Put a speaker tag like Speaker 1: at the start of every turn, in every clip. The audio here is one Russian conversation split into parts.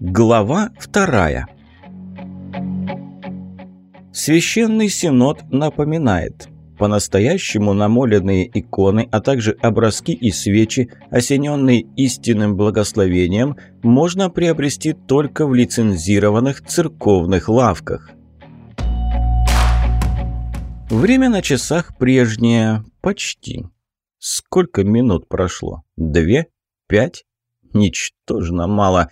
Speaker 1: Глава вторая Священный Синод напоминает По-настоящему намоленные иконы, а также образки и свечи, осененные истинным благословением, можно приобрести только в лицензированных церковных лавках. Время на часах прежнее, почти. Сколько минут прошло? Две? Пять? Ничтожно мало.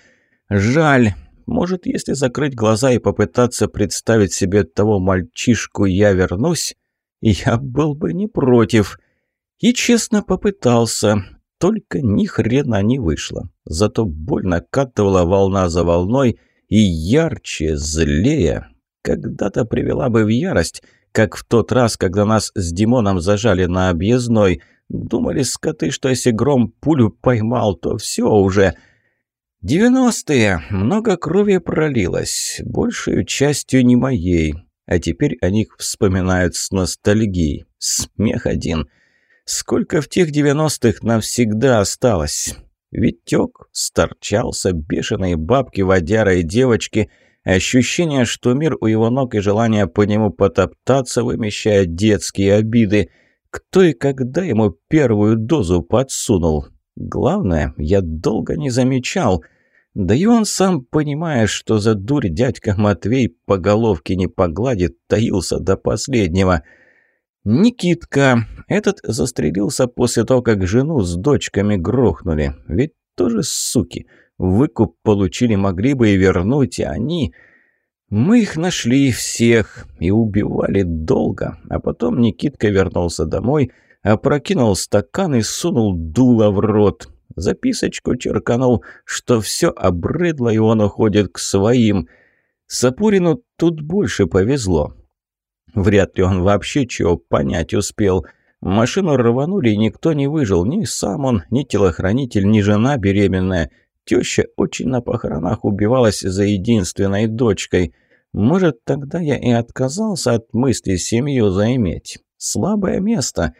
Speaker 1: Жаль. Может, если закрыть глаза и попытаться представить себе того мальчишку «я вернусь», я был бы не против. И честно попытался, только ни хрена не вышло. Зато больно катывала волна за волной и ярче, злее. Когда-то привела бы в ярость, как в тот раз, когда нас с Димоном зажали на объездной. Думали скоты, что если гром пулю поймал, то все уже... Девяностые. Много крови пролилось. Большую частью не моей. А теперь о них вспоминают с ностальгией. Смех один. Сколько в тех девяностых навсегда осталось? Витек сторчался, бешеные бабки, водяра и девочки. Ощущение, что мир у его ног и желание по нему потоптаться, вымещая детские обиды. Кто и когда ему первую дозу подсунул? Главное, я долго не замечал. Да и он сам, понимая, что за дурь дядька Матвей по головке не погладит, таился до последнего. Никитка. Этот застрелился после того, как жену с дочками грохнули. Ведь тоже суки. Выкуп получили, могли бы и вернуть, а они... Мы их нашли всех и убивали долго, а потом Никитка вернулся домой, опрокинул стакан и сунул дуло в рот. Записочку черканул, что все обрыдло, и он уходит к своим. Сапурину тут больше повезло. Вряд ли он вообще чего понять успел. Машину рванули, и никто не выжил. Ни сам он, ни телохранитель, ни жена беременная – Теща очень на похоронах убивалась за единственной дочкой. Может, тогда я и отказался от мысли семью заиметь. Слабое место.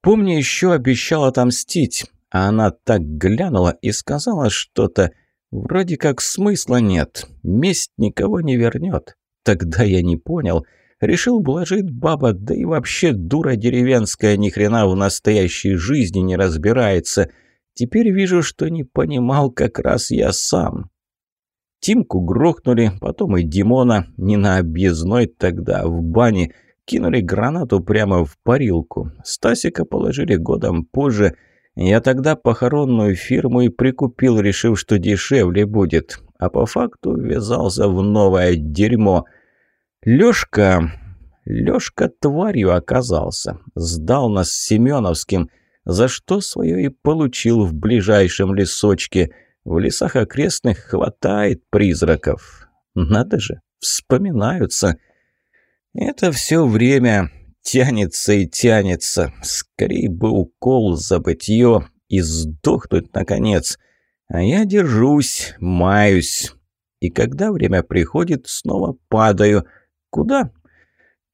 Speaker 1: Помню, еще обещал отомстить, а она так глянула и сказала что-то. Вроде как смысла нет. Месть никого не вернет. Тогда я не понял. Решил блажить баба, да и вообще дура деревенская ни хрена в настоящей жизни не разбирается – Теперь вижу, что не понимал как раз я сам. Тимку грохнули, потом и Димона, не на объездной тогда, в бане, кинули гранату прямо в парилку. Стасика положили годом позже. Я тогда похоронную фирму и прикупил, решив, что дешевле будет. А по факту ввязался в новое дерьмо. Лёшка... Лёшка тварью оказался. Сдал нас с Семеновским за что свое и получил в ближайшем лесочке. В лесах окрестных хватает призраков. Надо же, вспоминаются. Это все время тянется и тянется. Скорее бы укол за забытье и сдохнуть, наконец. А я держусь, маюсь. И когда время приходит, снова падаю. Куда?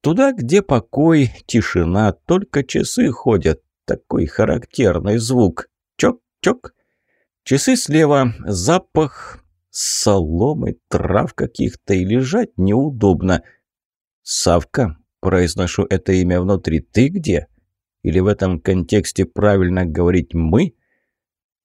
Speaker 1: Туда, где покой, тишина, только часы ходят, такой характерный звук. Чок-чок. Часы слева, запах соломы, трав каких-то и лежать неудобно. «Савка», — произношу это имя внутри, — «ты где?» Или в этом контексте правильно говорить «мы»?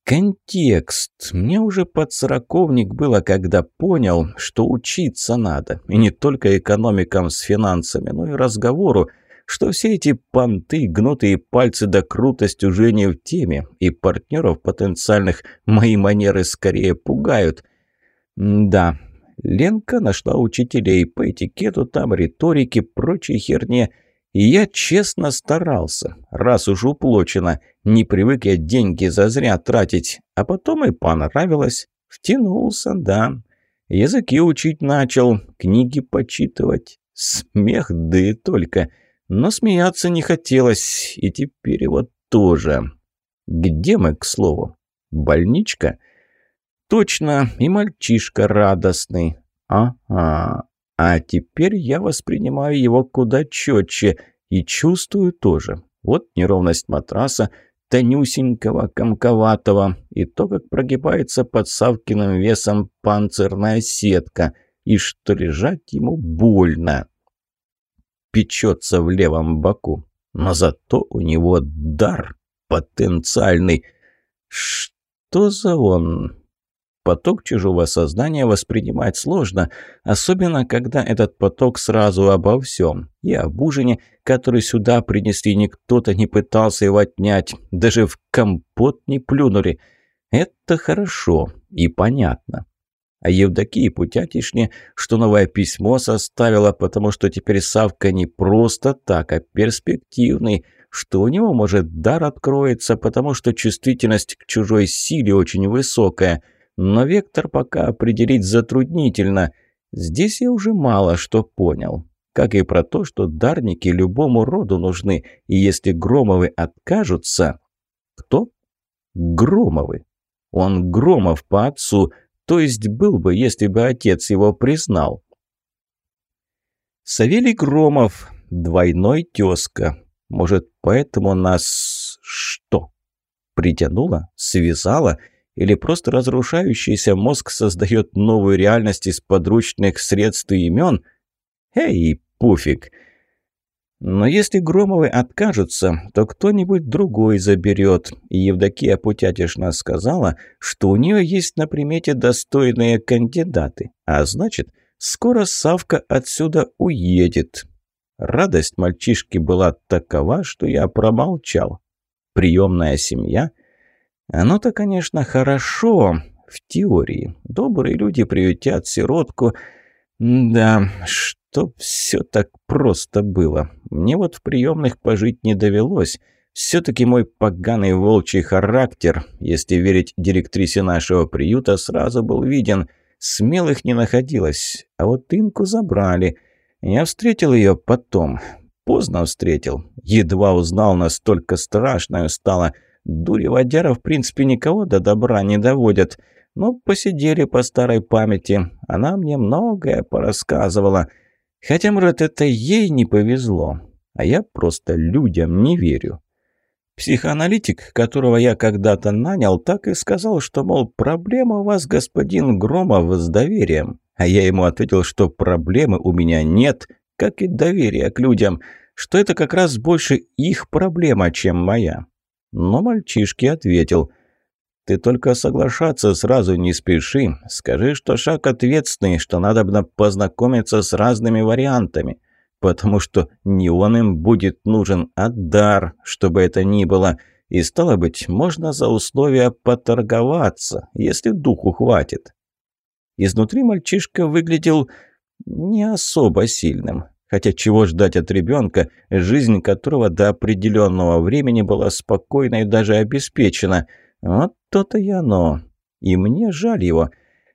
Speaker 1: Контекст. Мне уже под сороковник было, когда понял, что учиться надо. И не только экономикам с финансами, но и разговору что все эти понты, гнутые пальцы да крутость уже не в теме, и партнеров потенциальных мои манеры скорее пугают. да, Ленка нашла учителей по этикету, там риторике, прочей херне, и я честно старался, раз уж уплочено, не привык я деньги зазря тратить, а потом и понравилось, втянулся, да. Языки учить начал, книги почитывать, смех, да и только – но смеяться не хотелось, и теперь вот тоже. Где мы, к слову? Больничка? Точно, и мальчишка радостный. Ага. А теперь я воспринимаю его куда четче и чувствую тоже. Вот неровность матраса, тонюсенького, комковатого, и то, как прогибается под Савкиным весом панцирная сетка, и что лежать ему больно. Печется в левом боку, но зато у него дар потенциальный. Что за он? Поток чужого сознания воспринимать сложно, особенно когда этот поток сразу обо всем. И об ужине, который сюда принесли, никто-то не пытался его отнять, даже в компот не плюнули. Это хорошо и понятно. А Евдокии Путятишне, что новое письмо составила, потому что теперь Савка не просто так, а перспективный, что у него, может, дар откроется, потому что чувствительность к чужой силе очень высокая – но вектор пока определить затруднительно. Здесь я уже мало что понял. Как и про то, что дарники любому роду нужны, и если Громовы откажутся... Кто? Громовы. Он Громов по отцу, то есть был бы, если бы отец его признал. Савелий Громов, двойной тезка. Может, поэтому нас... что? Притянула? Связала? Или просто разрушающийся мозг создает новую реальность из подручных средств и имен? Эй, пуфик! Но если Громовы откажутся, то кто-нибудь другой заберет. И Евдокия Путятишна сказала, что у нее есть на примете достойные кандидаты. А значит, скоро Савка отсюда уедет. Радость мальчишки была такова, что я промолчал. Приемная семья — оно-то, конечно, хорошо в теории. Добрые люди приютят сиротку. Да, чтоб все так просто было. Мне вот в приемных пожить не довелось. Все-таки мой поганый волчий характер, если верить директрисе нашего приюта, сразу был виден. Смелых не находилось, а вот Инку забрали. Я встретил ее потом. Поздно встретил. Едва узнал, настолько страшную стало – Дури водяра, в принципе, никого до добра не доводят. Но посидели по старой памяти. Она мне многое порассказывала. Хотя, может, это ей не повезло. А я просто людям не верю. Психоаналитик, которого я когда-то нанял, так и сказал, что, мол, проблема у вас, господин Громов, с доверием. А я ему ответил, что проблемы у меня нет, как и доверия к людям, что это как раз больше их проблема, чем моя. Но мальчишке ответил. «Ты только соглашаться сразу не спеши. Скажи, что шаг ответственный, что надо бы познакомиться с разными вариантами. Потому что не он им будет нужен, а дар, чтобы это ни было. И стало быть, можно за условия поторговаться, если духу хватит». Изнутри мальчишка выглядел не особо сильным. Хотя чего ждать от ребенка, жизнь которого до определенного времени была спокойна и даже обеспечена. Вот то-то и оно. И мне жаль его.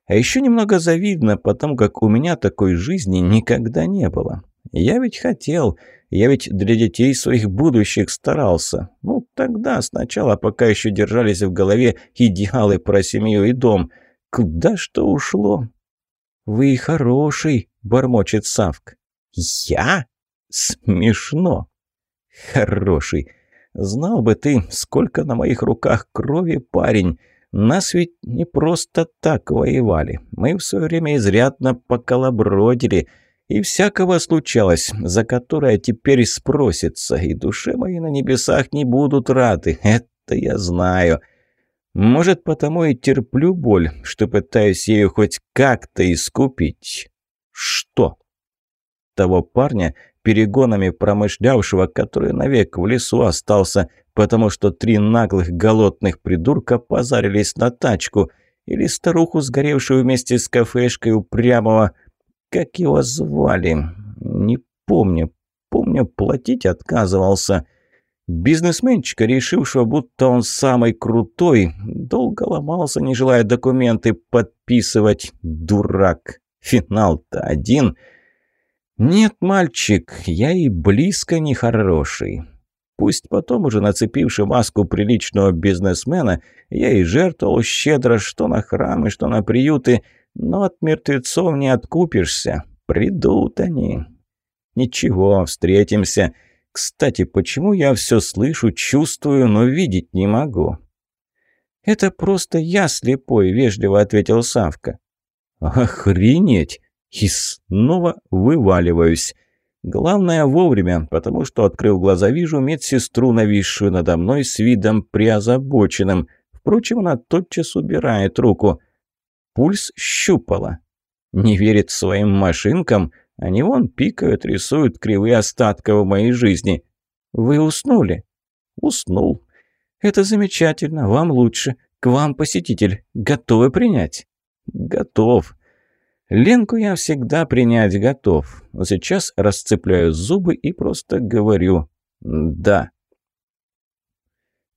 Speaker 1: А еще немного завидно, потому как у меня такой жизни никогда не было. Я ведь хотел, я ведь для детей своих будущих старался. Ну, тогда сначала, пока еще держались в голове идеалы про семью и дом. Куда что ушло? «Вы хороший», — бормочет Савк. «Я? Смешно!» «Хороший! Знал бы ты, сколько на моих руках крови, парень! Нас ведь не просто так воевали. Мы в свое время изрядно поколобродили, и всякого случалось, за которое теперь спросится, и душе мои на небесах не будут рады, это я знаю». Может, потому и терплю боль, что пытаюсь ею хоть как-то искупить. Что? Того парня, перегонами промышлявшего, который навек в лесу остался, потому что три наглых голодных придурка позарились на тачку, или старуху, сгоревшую вместе с кафешкой упрямого... Как его звали? Не помню. Помню, платить отказывался. Бизнесменчика, решившего, будто он самый крутой, долго ломался, не желая документы подписывать. Дурак. Финал-то один — «Нет, мальчик, я и близко не хороший. Пусть потом уже нацепивший маску приличного бизнесмена, я и жертвовал щедро что на храмы, что на приюты, но от мертвецов не откупишься. Придут они. Ничего, встретимся. Кстати, почему я все слышу, чувствую, но видеть не могу?»
Speaker 2: «Это просто я слепой», — вежливо ответил Савка.
Speaker 1: «Охренеть!» И снова вываливаюсь. Главное вовремя, потому что, открыв глаза, вижу медсестру, нависшую надо мной с видом приозабоченным. Впрочем, она тотчас убирает руку. Пульс щупала. Не верит своим машинкам? Они вон пикают, рисуют кривые остатка в моей жизни.
Speaker 2: Вы уснули?
Speaker 1: Уснул.
Speaker 2: Это замечательно, вам лучше. К вам посетитель. Готовы принять?
Speaker 1: Готов. Ленку я всегда принять готов, но сейчас расцепляю зубы и просто говорю «да».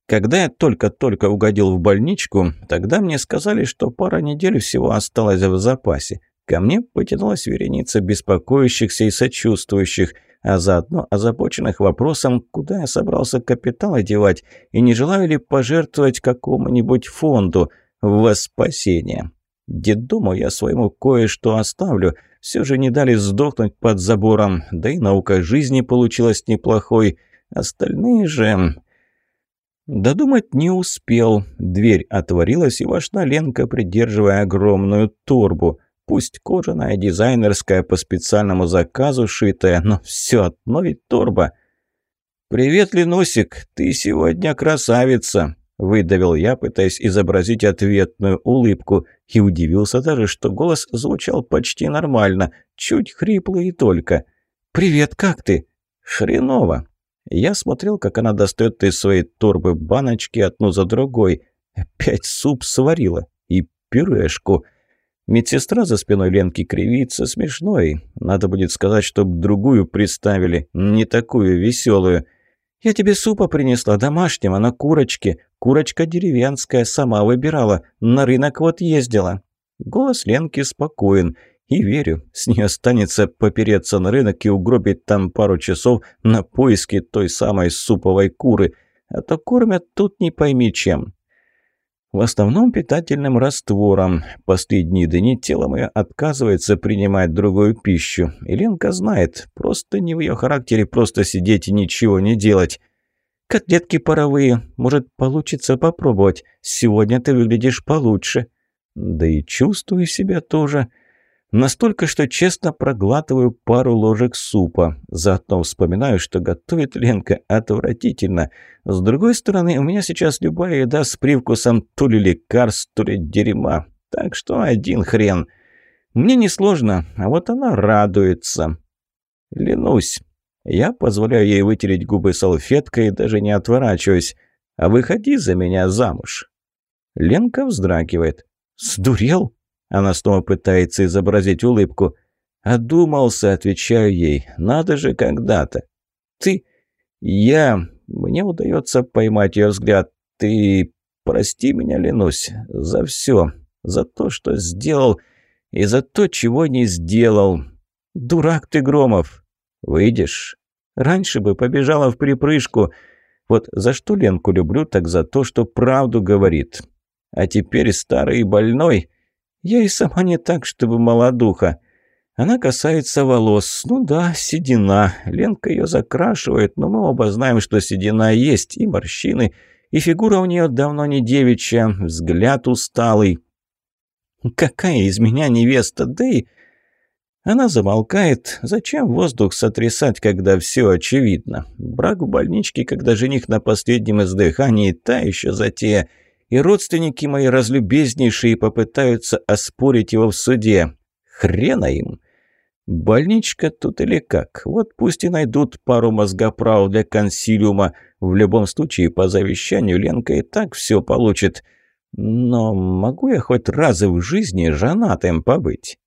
Speaker 1: Когда я только-только угодил в больничку, тогда мне сказали, что пара недель всего осталось в запасе. Ко мне потянулась вереница беспокоящихся и сочувствующих, а заодно озабоченных вопросом, куда я собрался капитал одевать и не желаю ли пожертвовать какому-нибудь фонду во спасение. Деддому я своему кое-что оставлю. Все же не дали сдохнуть под забором. Да и наука жизни получилась неплохой. Остальные же... Додумать не успел. Дверь отворилась, и вошла Ленка, придерживая огромную торбу. Пусть кожаная, дизайнерская, по специальному заказу шитая, но все одно ведь торба. «Привет, Ленусик, ты сегодня красавица!» Выдавил я, пытаясь изобразить ответную улыбку, и удивился даже, что голос звучал почти нормально, чуть хриплый только. «Привет, как ты?» «Хреново». Я смотрел, как она достает из своей торбы баночки одну за другой. Опять суп сварила. И пюрешку. Медсестра за спиной Ленки кривится, смешной. Надо будет сказать, чтоб другую приставили, не такую веселую. «Я тебе супа принесла домашнего на курочке. Курочка деревенская, сама выбирала. На рынок вот ездила». Голос Ленки спокоен. И верю, с ней останется попереться на рынок и угробить там пару часов на поиски той самой суповой куры. А то кормят тут не пойми чем. В основном питательным раствором. Последние дни тело мое отказывается принимать другую пищу. И знает, просто не в ее характере просто сидеть и ничего не делать. «Котлетки паровые. Может, получится попробовать. Сегодня ты выглядишь получше». Да и чувствую себя тоже. Настолько, что честно проглатываю пару ложек супа. Заодно вспоминаю, что готовит Ленка отвратительно. С другой стороны, у меня сейчас любая еда с привкусом то ли лекарств, то ли дерьма. Так что один хрен. Мне несложно, а вот она радуется. Ленусь. Я позволяю ей вытереть губы салфеткой и даже не отворачиваюсь. А выходи за меня замуж. Ленка вздрагивает. «Сдурел?» Она снова пытается изобразить улыбку. «Одумался», — отвечаю ей. «Надо же когда-то». «Ты...» «Я...» Мне удается поймать ее взгляд. «Ты... Прости меня, Ленусь, за все. За то, что сделал, и за то, чего не сделал. Дурак ты, Громов. Выйдешь? Раньше бы побежала в припрыжку. Вот за что Ленку люблю, так за то, что правду говорит. А теперь старый и больной...» Я и сама не так, чтобы молодуха. Она касается волос. Ну да, седина. Ленка ее закрашивает, но мы оба знаем, что седина есть, и морщины, и фигура у нее давно не девичья, взгляд усталый. Какая из меня невеста, да и... Она замолкает. Зачем воздух сотрясать, когда все очевидно? Брак в больничке, когда жених на последнем издыхании, та еще затея — и родственники мои разлюбезнейшие попытаются оспорить его в суде. Хрена им! Больничка тут или как? Вот пусть и найдут пару мозгоправ для консилиума. В любом случае, по завещанию Ленка и так все получит. Но могу я хоть раз в жизни женатым побыть?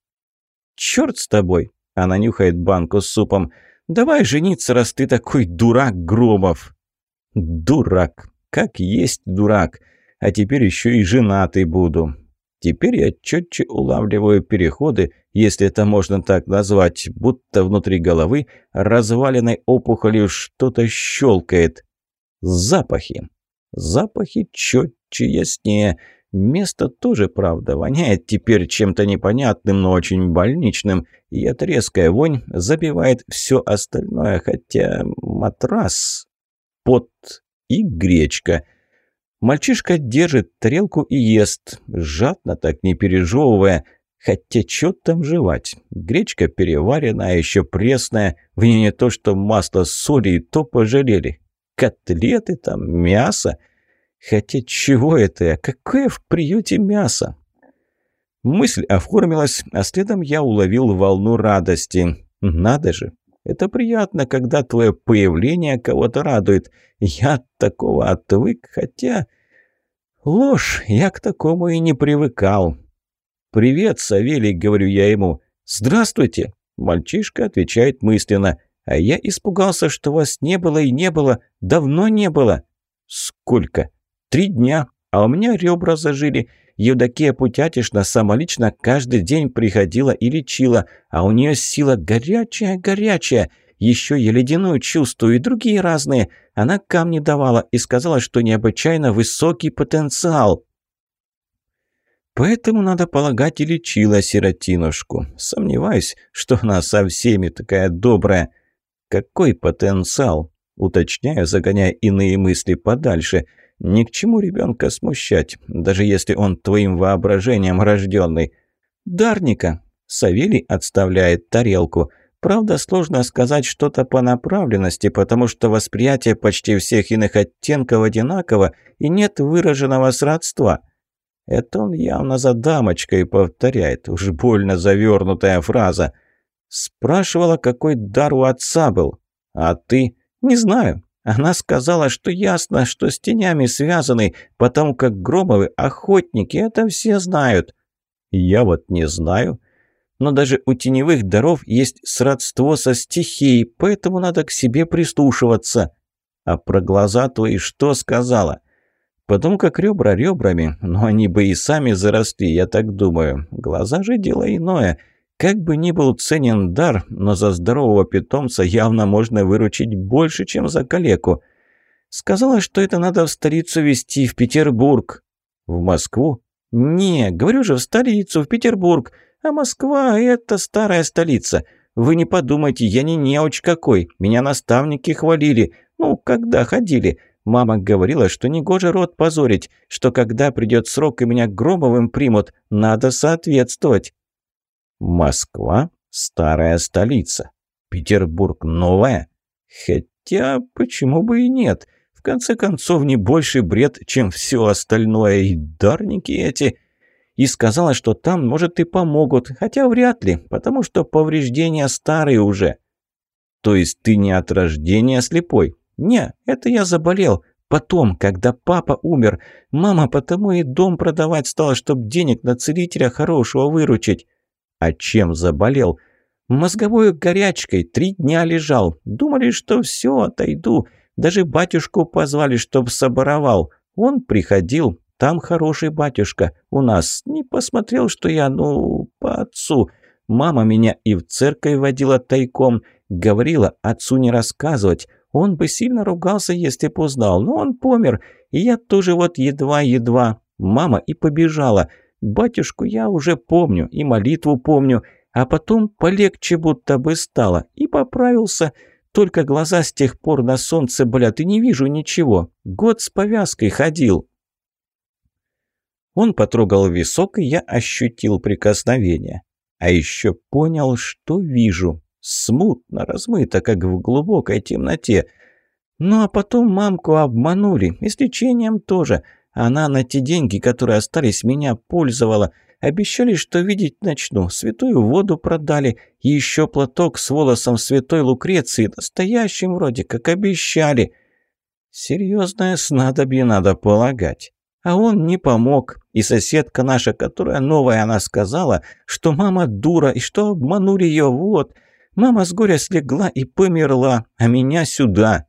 Speaker 1: Черт с тобой! Она нюхает банку с супом. Давай жениться, раз ты такой дурак, Громов. Дурак. Как есть дурак а теперь еще и женатый буду. Теперь я четче улавливаю переходы, если это можно так назвать, будто внутри головы разваленной опухолью что-то щелкает. Запахи. Запахи четче, яснее. Место тоже, правда, воняет теперь чем-то непонятным, но очень больничным. и эта резкая вонь забивает все остальное, хотя матрас, пот и гречка. Мальчишка держит тарелку и ест, жадно так не пережевывая, хотя что там жевать? Гречка переваренная, еще пресная, в ней не то что масло с солью, и то пожалели. Котлеты там, мясо. Хотя чего это я? Какое в приюте мясо? Мысль оформилась, а следом я уловил волну радости. Надо же, это приятно, когда твое появление кого-то радует. Я от такого отвык, хотя... Ложь, я к такому и не привыкал. «Привет, Савелий», — говорю я ему. «Здравствуйте», — мальчишка отвечает мысленно. «А я испугался, что вас не было и не было. Давно не было». «Сколько?» «Три дня, а у меня ребра зажили. Евдокия Путятишна самолично каждый день приходила и лечила, а у нее сила горячая-горячая. Еще я ледяную чувствую и другие разные. Она камни давала и сказала, что необычайно высокий потенциал. Поэтому, надо полагать, и лечила сиротинушку. Сомневаюсь, что она со всеми такая добрая. Какой потенциал? Уточняю, загоняя иные мысли подальше – ни к чему ребенка смущать, даже если он твоим воображением рожденный. Дарника. Савелий отставляет тарелку. Правда, сложно сказать что-то по направленности, потому что восприятие почти всех иных оттенков одинаково и нет выраженного сродства. Это он явно за дамочкой повторяет, уж больно завернутая фраза. Спрашивала, какой дар у отца был. А ты? Не знаю. Она сказала, что ясно, что с тенями связаны, потому как Громовы охотники, это все знают. Я вот не знаю. Но даже у теневых даров есть сродство со стихией, поэтому надо к себе прислушиваться. А про глаза твои что сказала? Потому как ребра ребрами, но они бы и сами заросли, я так думаю. Глаза же дело иное — как бы ни был ценен дар, но за здорового питомца явно можно выручить больше, чем за калеку. Сказала, что это надо в столицу везти, в Петербург. В Москву? Не, говорю же, в столицу, в Петербург. А Москва — это старая столица. Вы не подумайте, я не неуч какой. Меня наставники хвалили. Ну, когда ходили. Мама говорила, что не гоже рот позорить, что когда придет срок и меня Громовым примут, надо соответствовать. Москва – старая столица. Петербург – новая. Хотя, почему бы и нет? В конце концов, не больше бред, чем все остальное. И дарники эти... И сказала, что там, может, и помогут. Хотя вряд ли, потому что повреждения старые уже. То есть ты не от рождения слепой? Не, это я заболел. Потом, когда папа умер, мама потому и дом продавать стала, чтобы денег на целителя хорошего выручить. А чем заболел? Мозговой горячкой три дня лежал. Думали, что все, отойду. Даже батюшку позвали, чтоб соборовал. Он приходил. Там хороший батюшка. У нас не посмотрел, что я, ну, по отцу. Мама меня и в церковь водила тайком. Говорила, отцу не рассказывать. Он бы сильно ругался, если б узнал. Но он помер. И я тоже вот едва-едва. Мама и побежала. Батюшку я уже помню и молитву помню, а потом полегче будто бы стало, и поправился. Только глаза с тех пор на солнце болят, и не вижу ничего. Год с повязкой ходил». Он потрогал висок, и я ощутил прикосновение. А еще понял, что вижу. Смутно, размыто, как в глубокой темноте. Ну а потом мамку обманули, и с лечением тоже – она на те деньги, которые остались, меня пользовала. Обещали, что видеть начну. Святую воду продали. И еще платок с волосом святой Лукреции. Настоящим вроде, как обещали. Серьезное снадобье надо полагать. А он не помог. И соседка наша, которая новая, она сказала, что мама дура и что обманули ее. Вот. Мама с горя слегла и померла, а меня сюда.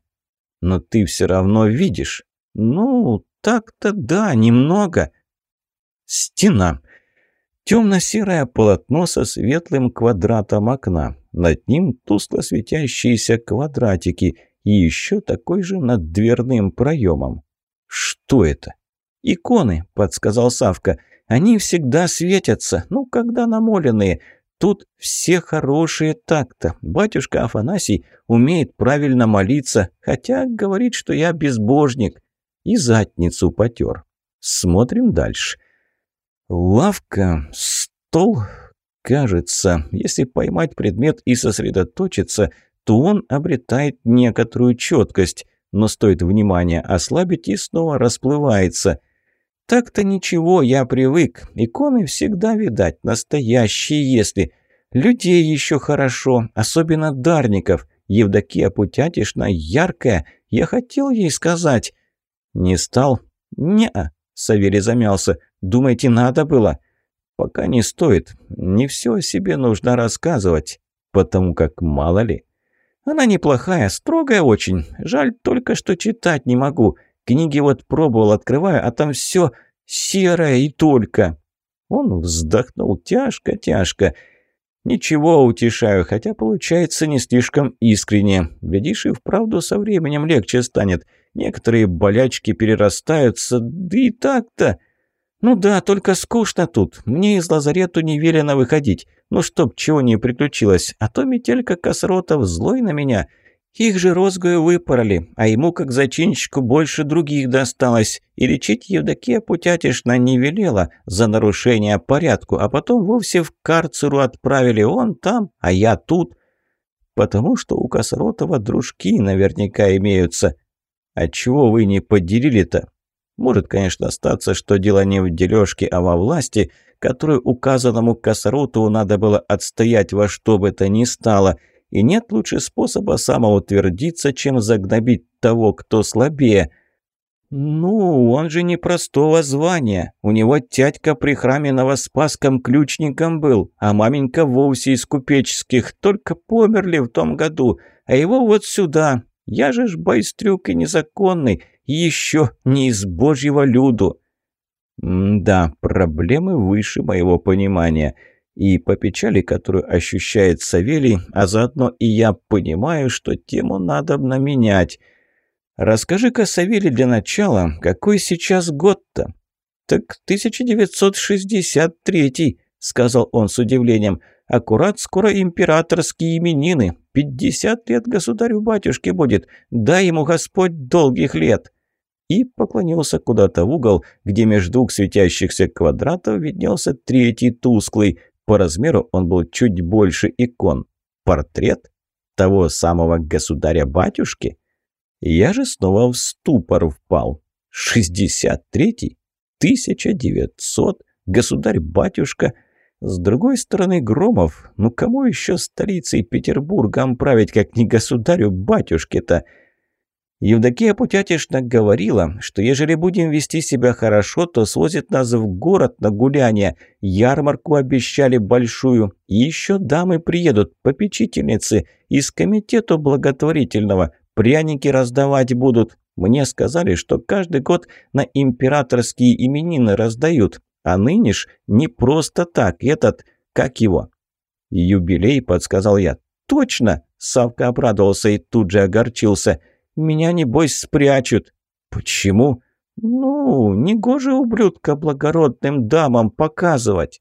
Speaker 1: Но ты все равно видишь. Ну, так-то да, немного. Стена. Темно-серое полотно со светлым квадратом окна. Над ним тускло светящиеся квадратики и еще такой же над дверным проемом. Что это? «Иконы», — подсказал Савка. «Они всегда светятся, ну, когда намоленные.
Speaker 2: Тут все хорошие так-то. Батюшка Афанасий умеет правильно молиться, хотя говорит, что я безбожник. И задницу потер. Смотрим дальше. Лавка, стол, кажется, если поймать предмет и сосредоточиться, то он обретает некоторую четкость, но стоит внимание ослабить и снова расплывается – так-то ничего, я привык. Иконы всегда, видать, настоящие, если... Людей еще хорошо, особенно дарников. Евдокия Путятишна яркая, я хотел ей сказать. Не стал? Не-а, Савелий замялся. Думаете, надо было? Пока не стоит. Не все о себе нужно рассказывать, потому как мало ли. Она неплохая, строгая очень. Жаль только, что читать не могу. Книги вот пробовал, открываю, а там все серое и только. Он вздохнул тяжко-тяжко. Ничего, утешаю, хотя получается не слишком искренне. Глядишь, и вправду со временем легче станет. Некоторые болячки перерастаются, да и так-то. Ну да, только скучно тут. Мне из лазарету не велено выходить. Ну чтоб чего не приключилось, а то метелька Косротов злой на меня — их же розгою выпороли, а ему, как зачинщику, больше других досталось. И лечить Евдокия Путятишна не велела за нарушение порядку, а потом вовсе в карцеру отправили. Он там, а я тут. Потому что у Косротова дружки наверняка имеются. А чего вы не поделили-то? Может, конечно, статься, что дело не в дележке, а во власти, которую указанному Косротову надо было отстоять во что бы то ни стало – и нет лучше способа самоутвердиться, чем загнобить того, кто слабее. Ну, он же не простого звания. У него тятька при храме Новоспасском ключником был, а маменька вовсе из купеческих, только померли в том году, а его вот сюда. Я же ж байстрюк и незаконный, и еще не из божьего люду. Да, проблемы выше моего понимания и по печали, которую ощущает Савелий, а заодно и я понимаю, что тему надо менять. Расскажи-ка, Савелий, для начала, какой сейчас год-то? Так 1963, сказал он с удивлением. Аккурат скоро императорские именины. 50 лет государю-батюшке будет. Дай ему Господь долгих лет и поклонился куда-то в угол, где между двух светящихся квадратов виднелся третий тусклый. По размеру он был чуть больше икон. Портрет того самого государя-батюшки? Я же снова в ступор впал. 63-й? 1900? Государь-батюшка? С другой стороны, Громов, ну кому еще столицей Петербургом править, как не государю-батюшке-то? Евдокия Путятишна говорила, что ежели будем вести себя хорошо, то свозит нас в город на гуляние. Ярмарку обещали большую. И еще дамы приедут, попечительницы, из комитета благотворительного. Пряники раздавать будут. Мне сказали, что каждый год на императорские именины раздают. А ныне ж не просто так. Этот, как его? Юбилей, подсказал я. Точно! Савка обрадовался и тут же огорчился – меня, небось, спрячут». «Почему?» «Ну, негоже ублюдка благородным дамам показывать».